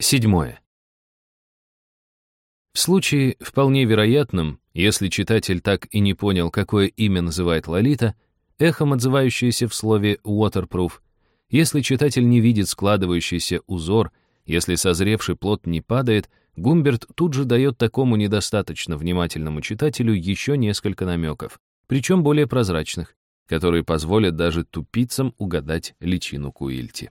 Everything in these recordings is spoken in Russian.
Седьмое. В случае вполне вероятном, если читатель так и не понял, какое имя называет Лолита, эхом отзывающееся в слове «waterproof», если читатель не видит складывающийся узор, если созревший плод не падает, Гумберт тут же дает такому недостаточно внимательному читателю еще несколько намеков, причем более прозрачных, которые позволят даже тупицам угадать личину Куильти.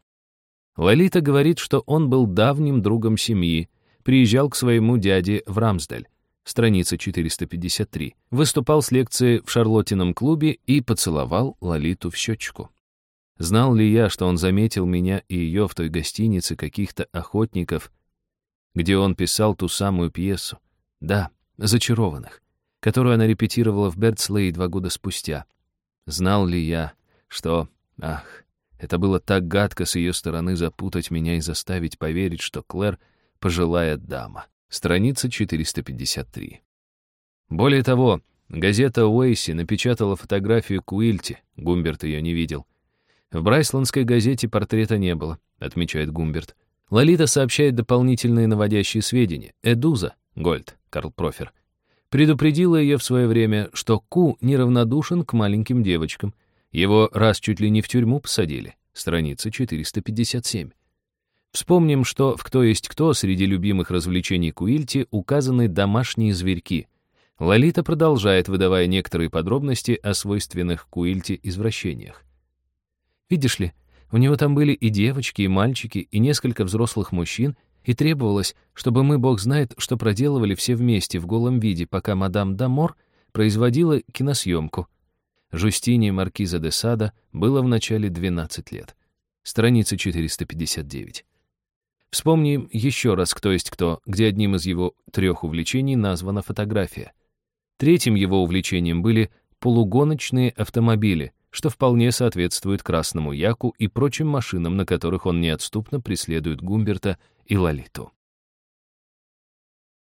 Лолита говорит, что он был давним другом семьи, приезжал к своему дяде в Рамсдаль, страница 453, выступал с лекцией в Шарлоттином клубе и поцеловал Лолиту в щечку. Знал ли я, что он заметил меня и ее в той гостинице каких-то охотников, где он писал ту самую пьесу? Да, «Зачарованных», которую она репетировала в Бердслей два года спустя. Знал ли я, что... Ах, это было так гадко с ее стороны запутать меня и заставить поверить, что Клэр — пожилая дама. Страница 453. Более того, газета Уэйси напечатала фотографию Куильти, Гумберт ее не видел. В Брайсландской газете портрета не было, отмечает Гумберт. Лолита сообщает дополнительные наводящие сведения. Эдуза, Гольд, Карл Профер, предупредила ее в свое время, что Ку неравнодушен к маленьким девочкам — его раз чуть ли не в тюрьму посадили. Страница 457. Вспомним, что в «Кто есть кто» среди любимых развлечений Куильти указаны домашние зверьки. Лолита продолжает, выдавая некоторые подробности о свойственных Куильти извращениях. «Видишь ли, у него там были и девочки, и мальчики, и несколько взрослых мужчин, и требовалось, чтобы мы, бог знает, что проделывали все вместе в голом виде, пока мадам Дамор производила киносъемку. Жустине Маркиза де Сада было в начале 12 лет. Страница 459. Вспомним еще раз «Кто есть кто», где одним из его трех увлечений названа фотография. Третьим его увлечением были полугоночные автомобили, что вполне соответствует красному яку и прочим машинам, на которых он неотступно преследует Гумберта и Лолиту.